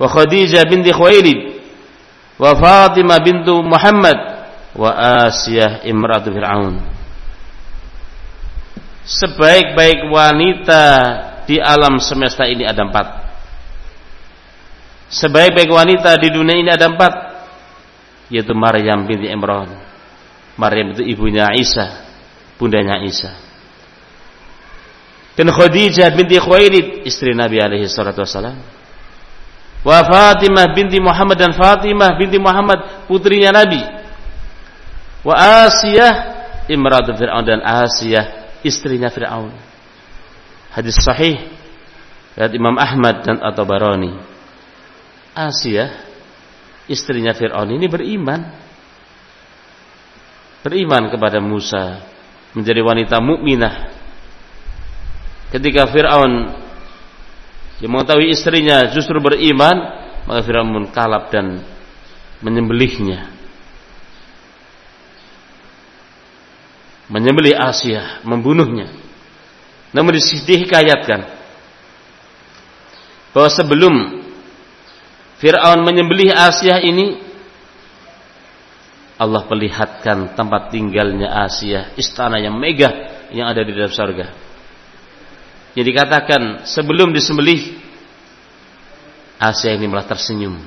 A: wa Khadijah binti Khuwailid. Wa Fatimah bintu Muhammad. Wa Asiyah imratu Fir'aun. Sebaik-baik wanita di alam semesta ini ada empat. Sebaik-baik wanita di dunia ini ada empat. Yaitu Maryam binti Imran. Maryam itu ibunya Isa bundanya Isa dan Khadijah binti Khuwailid istri Nabi alaihi salatu wasallam wa Fatimah binti Muhammad dan Fatimah binti Muhammad putrinya Nabi. Wa Asiyah imratu Fir'aun dan Asiyah istrinya Fir'aun. Hadis sahih dari Imam Ahmad dan At-Tabarani. Asiyah istrinya Fir'aun ini beriman. Beriman kepada Musa menjadi wanita mukminah. Ketika Fir'aun yang mengetahui istrinya justru beriman, maka Firaun kalap dan menyembelihnya. Menyembelih Asia, membunuhnya. Namun di sini dihikayatkan bahwa sebelum Firaun menyembelih Asia ini Allah perlihatkan tempat tinggalnya Asia, istana yang megah yang ada di dalam surga. Yang dikatakan sebelum disembelih Asia ini malah tersenyum.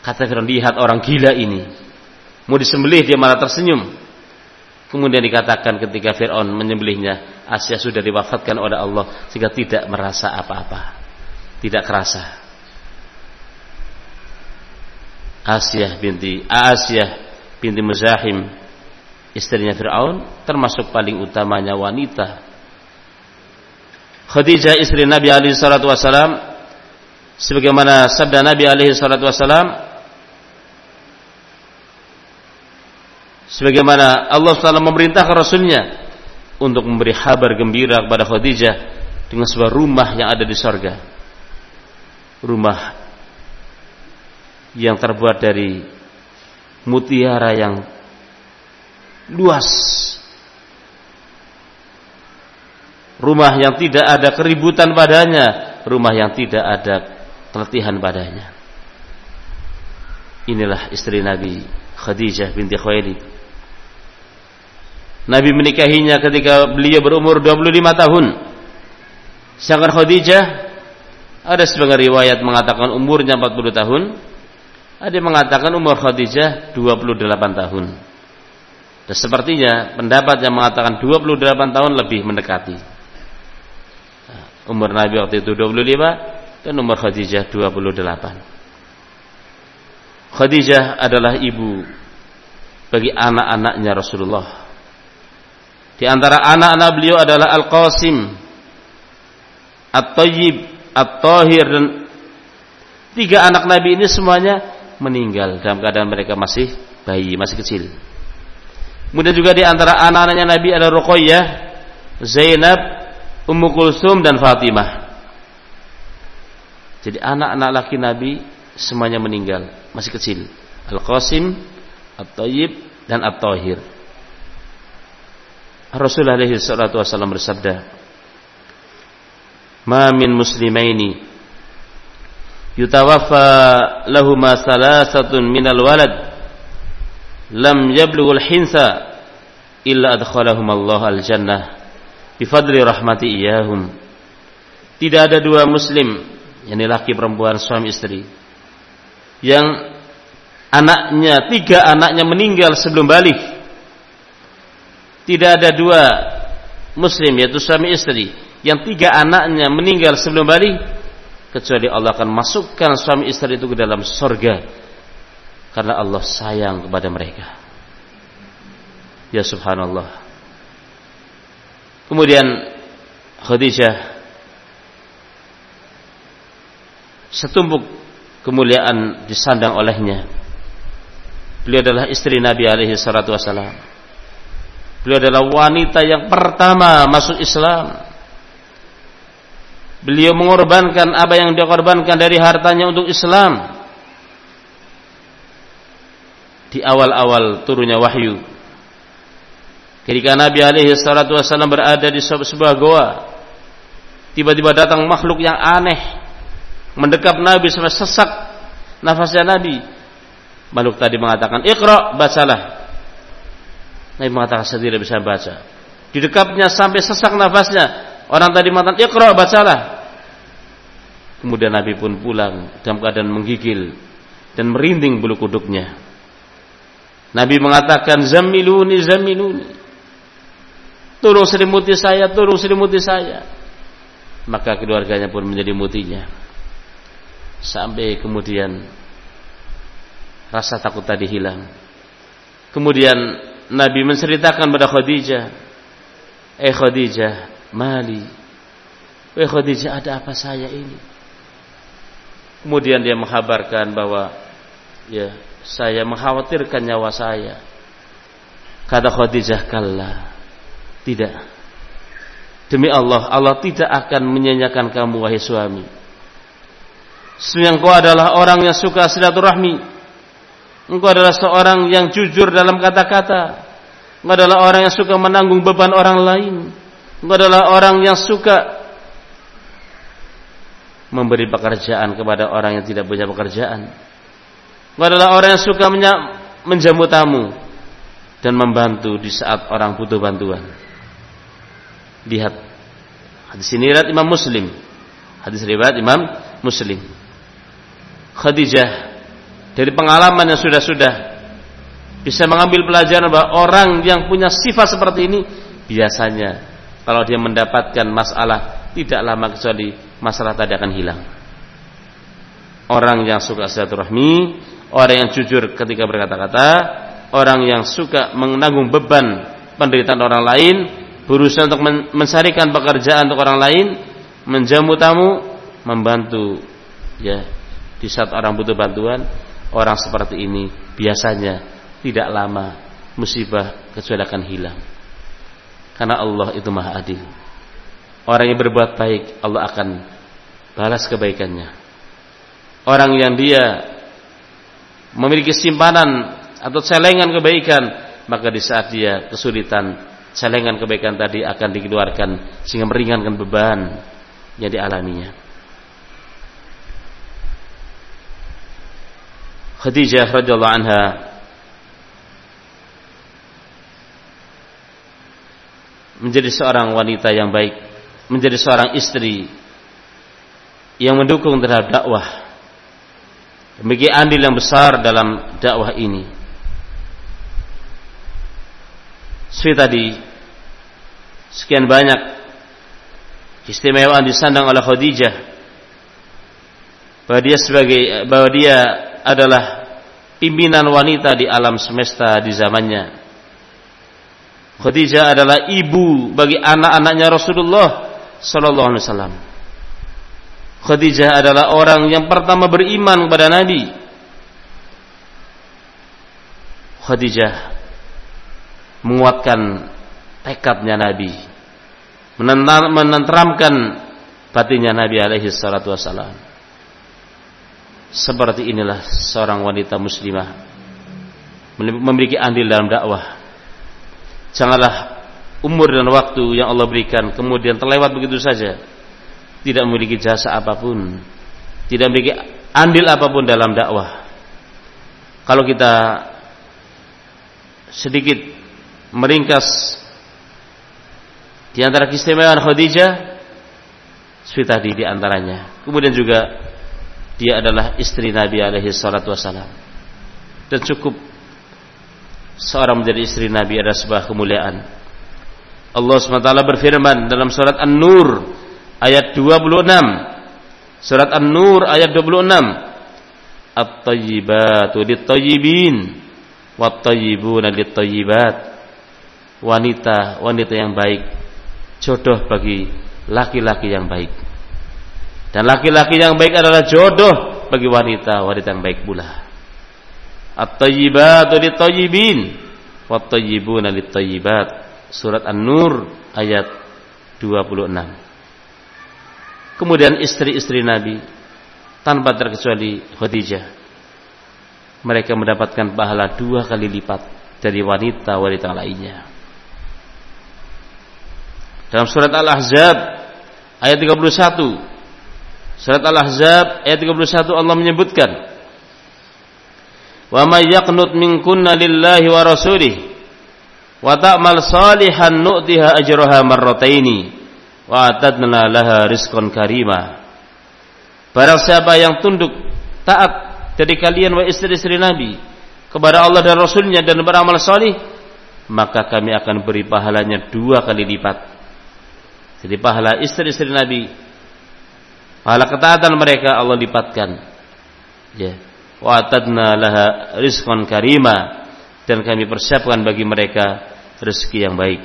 A: Kata Fir'aun, lihat orang gila ini. Mau disembelih dia malah tersenyum. Kemudian dikatakan ketika Fir'aun menyembelihnya, Asia sudah diwafatkan oleh Allah sehingga tidak merasa apa-apa. Tidak kerasa. Asia binti Asia binti Muzahim istrinya Fir'aun termasuk paling utamanya wanita Khadijah istri Nabi alaihi salatu wasalam sebagaimana sabda Nabi alaihi salatu wasalam sebagaimana Allah SWT memerintahkan Rasulnya untuk memberi kabar gembira kepada Khadijah dengan sebuah rumah yang ada di sorga. Rumah yang terbuat dari mutiara yang luas. Rumah yang tidak ada keributan padanya, rumah yang tidak ada keletihan padanya. Inilah istri Nabi Khadijah binti Khuwailid. Nabi menikahinya ketika beliau berumur 25 tahun. Sedangkan Khadijah ada sebagian riwayat mengatakan umurnya 40 tahun. Ada yang mengatakan umur Khadijah 28 tahun. Dan sepertinya pendapat yang mengatakan 28 tahun lebih mendekati. Umur Nabi waktu itu 25 dan umur Khadijah 28. Khadijah adalah ibu bagi anak-anaknya Rasulullah. Di antara anak-anak beliau adalah Al-Qasim, At-Tayyib, At-Tahir dan tiga anak Nabi ini semuanya meninggal dalam keadaan mereka masih bayi, masih kecil. Kemudian juga di antara anak-anaknya Nabi ada Ruqayyah, Zainab, Ummu Kulsum dan Fatimah. Jadi anak-anak laki Nabi semuanya meninggal, masih kecil. Al-Qasim, At-Tayyib dan At-Tahir. Rasulullah alaihi wasallam bersabda, "Ma min muslimaini yutawaffa lahuma salasatun minal walad lam yablughul hinsa illa adkhalahum Allah al-jannah bifadli rahmati iyahum." Tidak ada dua muslim, yakni laki perempuan suami istri yang anaknya tiga anaknya meninggal sebelum balik. Tidak ada dua muslim yaitu suami istri yang tiga anaknya meninggal sebelum balik kecuali Allah akan masukkan suami istri itu ke dalam surga karena Allah sayang kepada mereka. Ya subhanallah kemudian Khadijah setumpuk kemuliaan disandang olehnya. Beliau adalah istri Nabi alaihi salatu wasalam. Beliau adalah wanita yang pertama masuk Islam. Beliau mengorbankan apa yang dia korbankan dari hartanya untuk Islam. Di awal-awal turunnya wahyu. Ketika Nabi alaihi salatu wasallam berada di sebuah goa, tiba-tiba datang makhluk yang aneh mendekap Nabi sampai sesak nafasnya Nabi. Makhluk tadi mengatakan, "Iqra, bacalah." Nabi mengatakan saya tidak bisa baca. Didekapnya sampai sesak nafasnya. Orang tadi mengatakan, "Iqra, bacalah." Kemudian Nabi pun pulang dalam keadaan menggigil dan merinding bulu kuduknya. Nabi mengatakan, "Zamiluni, zamiluni." Tolong selimuti saya, tolong selimuti saya. Maka keluarganya pun menjadi mutinya sampai kemudian rasa takut tadi hilang. Kemudian Nabi menceritakan pada Khadijah, "Eh Khadijah, mali. Eh Khadijah, ada apa saya ini?" Kemudian dia menghabarkan bahwa ya, saya mengkhawatirkan nyawa saya. Kata Khadijah, "Kalla." Tidak. Demi Allah, Allah tidak akan menyanyikan kamu wahai suami Sesungguhnya engkau adalah orang yang suka silaturahmi. Engkau adalah seorang yang jujur dalam kata-kata. Engkau adalah orang yang suka menanggung beban orang lain. Engkau adalah orang yang suka memberi pekerjaan kepada orang yang tidak punya pekerjaan. Engkau adalah orang yang suka menjamu tamu dan membantu di saat orang butuh bantuan. Lihat hadis ini riwayat Imam Muslim. Hadis riwayat Imam Muslim. Khadijah dari pengalaman yang sudah-sudah bisa mengambil pelajaran bahwa orang yang punya sifat seperti ini biasanya kalau dia mendapatkan masalah tidak lama kecuali masalah tadi akan hilang. Orang yang suka silaturahmi, orang yang jujur ketika berkata-kata, orang yang suka menanggung beban penderitaan orang lain, berusaha untuk mencarikan pekerjaan untuk orang lain, menjamu tamu, membantu ya di saat orang butuh bantuan, orang seperti ini biasanya tidak lama musibah kecuali akan hilang. Karena Allah itu maha adil. Orang yang berbuat baik, Allah akan balas kebaikannya. Orang yang dia memiliki simpanan atau celengan kebaikan, maka di saat dia kesulitan, celengan kebaikan tadi akan dikeluarkan sehingga meringankan beban yang dialaminya. Khadijah radhiyallahu anha menjadi seorang wanita yang baik, menjadi seorang istri yang mendukung terhadap dakwah. Memiliki andil yang besar dalam dakwah ini. Seperti tadi, sekian banyak istimewaan disandang oleh Khadijah bahwa dia sebagai bahwa dia adalah pimpinan wanita di alam semesta di zamannya Khadijah adalah ibu bagi anak-anaknya Rasulullah sallallahu alaihi wasallam. Khadijah adalah orang yang pertama beriman kepada Nabi. Khadijah menguatkan tekadnya Nabi, menenteramkan batinnya Nabi alaihi salatu wasallam. Seperti inilah seorang wanita muslimah memiliki andil dalam dakwah Janganlah umur dan waktu yang Allah berikan kemudian terlewat begitu saja. Tidak memiliki jasa apa pun, tidak memiliki andil apa pun dalam dakwah. Kalau kita sedikit meringkas di antara keistimewaan Khadijah seperti tadi di antaranya. Kemudian juga dia adalah istri Nabi alaihi salatu wasalam. Dan cukup seorang menjadi istri Nabi adalah sebuah kemuliaan. Allah SWT berfirman dalam surat An-Nur ayat 26. Surat An-Nur ayat 26. At-tayyibatu lit-tayyibin wat-tayyibuna lit-tayyibat. Wanita, wanita yang baik jodoh bagi laki-laki yang baik. Dan laki-laki yang baik adalah jodoh bagi wanita, wanita yang baik pula. At-tayyibatu lit-tayyibin wat-tayyibuna lit-tayyibat. Surat An-Nur ayat 26. Kemudian istri-istri Nabi tanpa terkecuali Khadijah mereka mendapatkan pahala dua kali lipat dari wanita-wanita lainnya. Dalam surat Al-Ahzab ayat 31 Surat Al-Ahzab ayat 31 Allah menyebutkan wa may yaqnut minkunna lillahi wa rasulih wa ta'mal salihan nu'tiha ajraha marrataini wa atadna laha rizqan karima. Barang siapa yang tunduk taat dari kalian wa istri-istri Nabi kepada Allah dan Rasulnya dan beramal salih maka kami akan beri pahalanya dua kali lipat jadi pahala istri-istri Nabi pahala ketaatan mereka Allah lipatkan ya wa atadna laha rizqan karima dan kami persiapkan bagi mereka rezeki yang baik.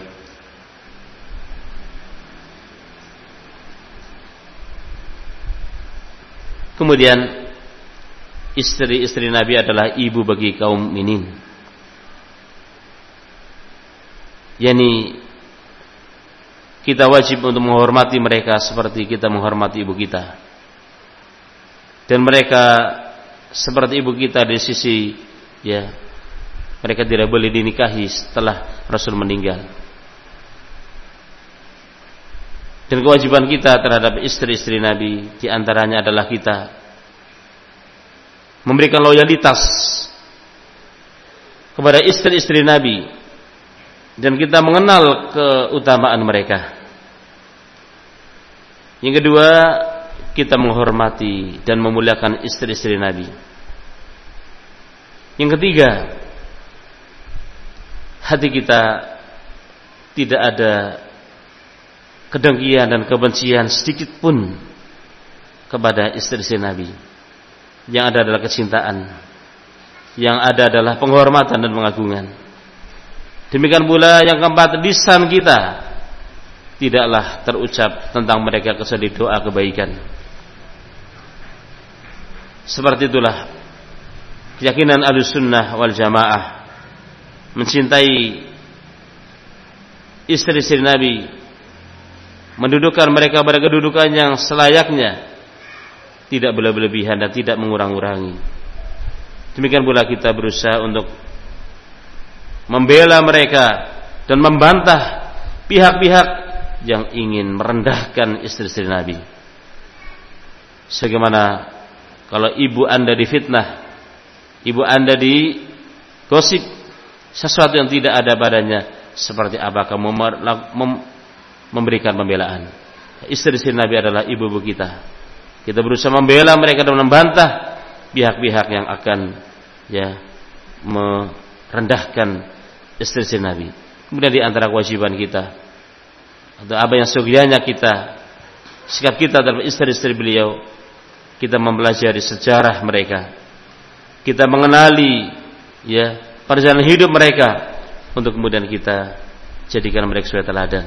A: Kemudian istri-istri Nabi adalah ibu bagi kaum minin. Yani kita wajib untuk menghormati mereka seperti kita menghormati ibu kita. Dan mereka seperti ibu kita di sisi ya mereka tidak boleh dinikahi setelah Rasul meninggal. Dan kewajiban kita terhadap istri-istri Nabi di antaranya adalah kita memberikan loyalitas kepada istri-istri Nabi dan kita mengenal keutamaan mereka. Yang kedua, kita menghormati dan memuliakan istri-istri Nabi. Yang ketiga, hati kita tidak ada kedengkian dan kebencian sedikit pun kepada istri-istri Nabi. Yang ada adalah kecintaan. Yang ada adalah penghormatan dan pengagungan. Demikian pula yang keempat, lisan kita tidaklah terucap tentang mereka kecuali doa kebaikan. Seperti itulah keyakinan sunnah wal jamaah mencintai istri-istri Nabi, mendudukan mereka pada kedudukan yang selayaknya, tidak berlebihan dan tidak mengurang-urangi. Demikian pula kita berusaha untuk membela mereka dan membantah pihak-pihak yang ingin merendahkan istri-istri Nabi. Sebagaimana kalau ibu anda difitnah, ibu anda digosip sesuatu yang tidak ada padanya, seperti apa kamu memberikan pembelaan? Istri-istri Nabi adalah ibu-ibu kita. Kita berusaha membela mereka dan membantah pihak-pihak yang akan ya merendahkan istri-istri Nabi. Kemudian di antara kewajiban kita atau apa yang seyogianya kita sikap kita dalam istri-istri beliau kita mempelajari sejarah mereka. Kita mengenali ya perjalanan hidup mereka untuk kemudian kita jadikan mereka sebagai teladan.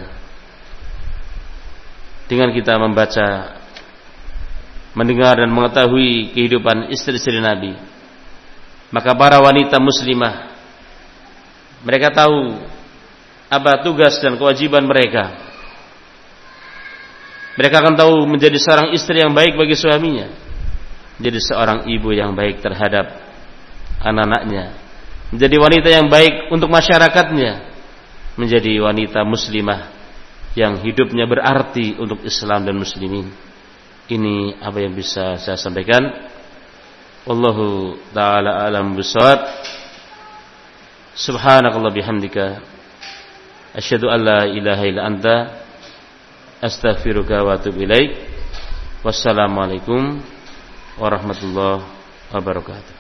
A: Dengan kita membaca, mendengar dan mengetahui kehidupan istri-istri Nabi, maka para wanita muslimah mereka tahu apa tugas dan kewajiban mereka. Mereka akan tahu menjadi seorang istri yang baik bagi suaminya, menjadi seorang ibu yang baik terhadap anak-anaknya, menjadi wanita yang baik untuk masyarakatnya, menjadi wanita muslimah yang hidupnya berarti untuk Islam dan muslimin. Ini apa yang bisa saya sampaikan. Wallahu taala alam bisawab. Subhanakallah bihamdika asyhadu an la ilaha illa anta astaghfiruka wa atubu ilaik. Wassalamualaikum warahmatullahi wabarakatuh.